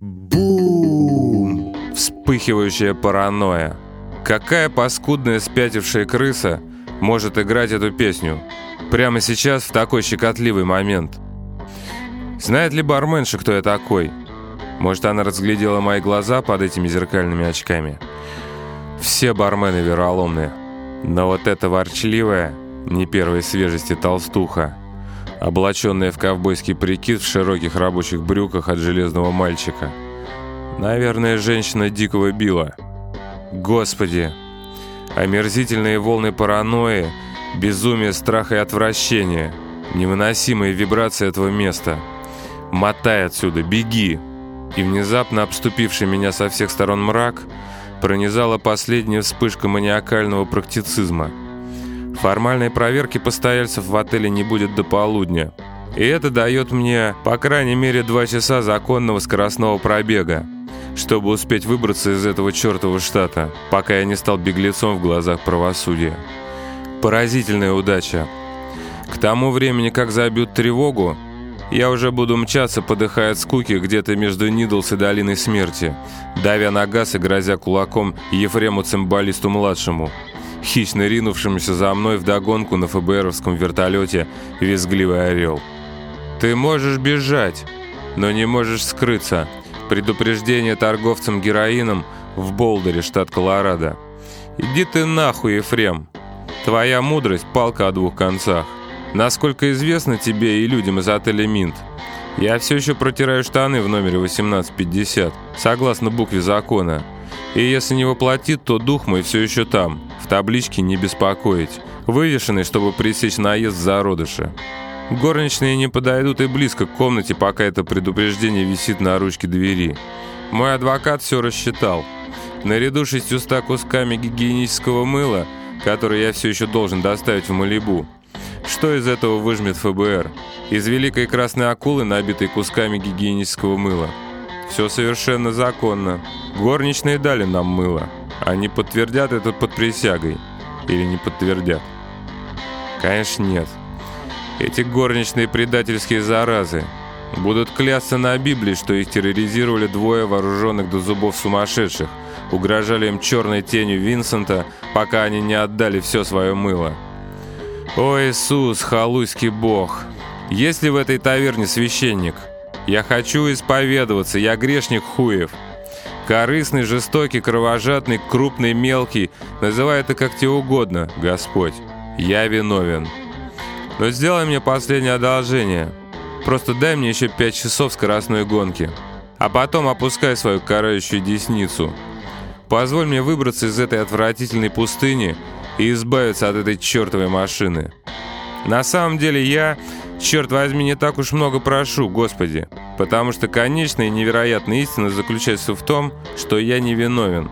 Бум! Вспыхивающая паранойя. Какая паскудная спятившая крыса может играть эту песню? Прямо сейчас, в такой щекотливый момент. Знает ли барменша, кто я такой? Может, она разглядела мои глаза под этими зеркальными очками? Все бармены вероломные. Но вот эта ворчливая, не первой свежести толстуха, облаченная в ковбойский прикид в широких рабочих брюках от железного мальчика. Наверное, женщина дикого била. Господи! Омерзительные волны паранойи, безумие, страха и отвращения, невыносимые вибрации этого места. Мотай отсюда, беги! И внезапно обступивший меня со всех сторон мрак пронизала последняя вспышка маниакального практицизма – Формальной проверки постояльцев в отеле не будет до полудня. И это дает мне, по крайней мере, два часа законного скоростного пробега, чтобы успеть выбраться из этого чертового штата, пока я не стал беглецом в глазах правосудия. Поразительная удача. К тому времени, как забьют тревогу, я уже буду мчаться, подыхая от скуки, где-то между Нидлс и Долиной Смерти, давя на газ и грозя кулаком Ефрему Цимбалисту-младшему хищно ринувшимся за мной вдогонку на ФБРовском вертолете визгливый орел. «Ты можешь бежать, но не можешь скрыться. Предупреждение торговцам героином в Болдере, штат Колорадо. Иди ты нахуй, Ефрем. Твоя мудрость — палка о двух концах. Насколько известно тебе и людям из отеля «Минт», я все еще протираю штаны в номере 1850, согласно букве закона. И если не воплотит, то дух мой все еще там, в табличке «Не беспокоить», вывешенный, чтобы пресечь наезд зародыша. Горничные не подойдут и близко к комнате, пока это предупреждение висит на ручке двери. Мой адвокат все рассчитал. Наряду с 600 кусками гигиенического мыла, которые я все еще должен доставить в Малибу, что из этого выжмет ФБР? Из великой красной акулы, набитой кусками гигиенического мыла. Все совершенно законно. Горничные дали нам мыло. Они подтвердят это под присягой. Или не подтвердят? Конечно, нет. Эти горничные предательские заразы будут клясться на Библии, что их терроризировали двое вооруженных до зубов сумасшедших, угрожали им черной тенью Винсента, пока они не отдали все свое мыло. «О Иисус, халуйский Бог! Есть ли в этой таверне священник? Я хочу исповедоваться, я грешник хуев!» Корыстный, жестокий, кровожадный, крупный, мелкий. Называй это как тебе угодно, Господь. Я виновен. Но сделай мне последнее одолжение. Просто дай мне еще пять часов скоростной гонки. А потом опускай свою карающую десницу. Позволь мне выбраться из этой отвратительной пустыни и избавиться от этой чертовой машины. На самом деле я, черт возьми, не так уж много прошу, Господи, потому что конечная и невероятная истина заключается в том, что я не виновен.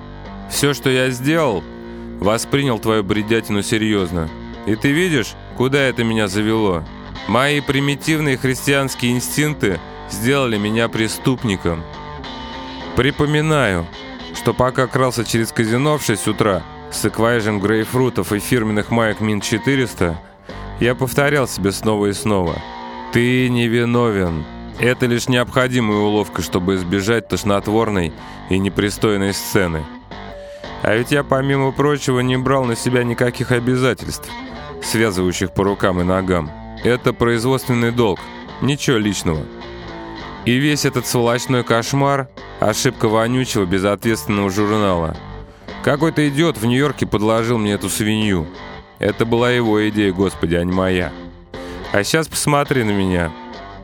Все, что я сделал, воспринял твою бредятину серьезно. И ты видишь, куда это меня завело? Мои примитивные христианские инстинкты сделали меня преступником. Припоминаю, что пока крался через казино в 6 утра, с эквайжем грейпфрутов и фирменных маек Мин-400, я повторял себе снова и снова. «Ты не виновен. Это лишь необходимая уловка, чтобы избежать тошнотворной и непристойной сцены. А ведь я, помимо прочего, не брал на себя никаких обязательств, связывающих по рукам и ногам. Это производственный долг, ничего личного. И весь этот сволочной кошмар – ошибка вонючего, безответственного журнала – какой-то идиот в Нью-Йорке подложил мне эту свинью. Это была его идея, господи, а не моя. А сейчас посмотри на меня.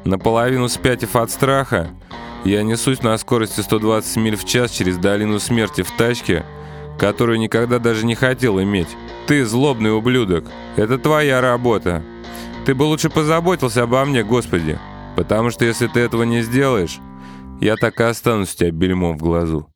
Наполовину спятив от страха, я несусь на скорости 120 миль в час через долину смерти в тачке, которую никогда даже не хотел иметь. Ты злобный ублюдок. Это твоя работа. Ты бы лучше позаботился обо мне, Господи. Потому что если ты этого не сделаешь, я так и останусь у тебя бельмом в глазу.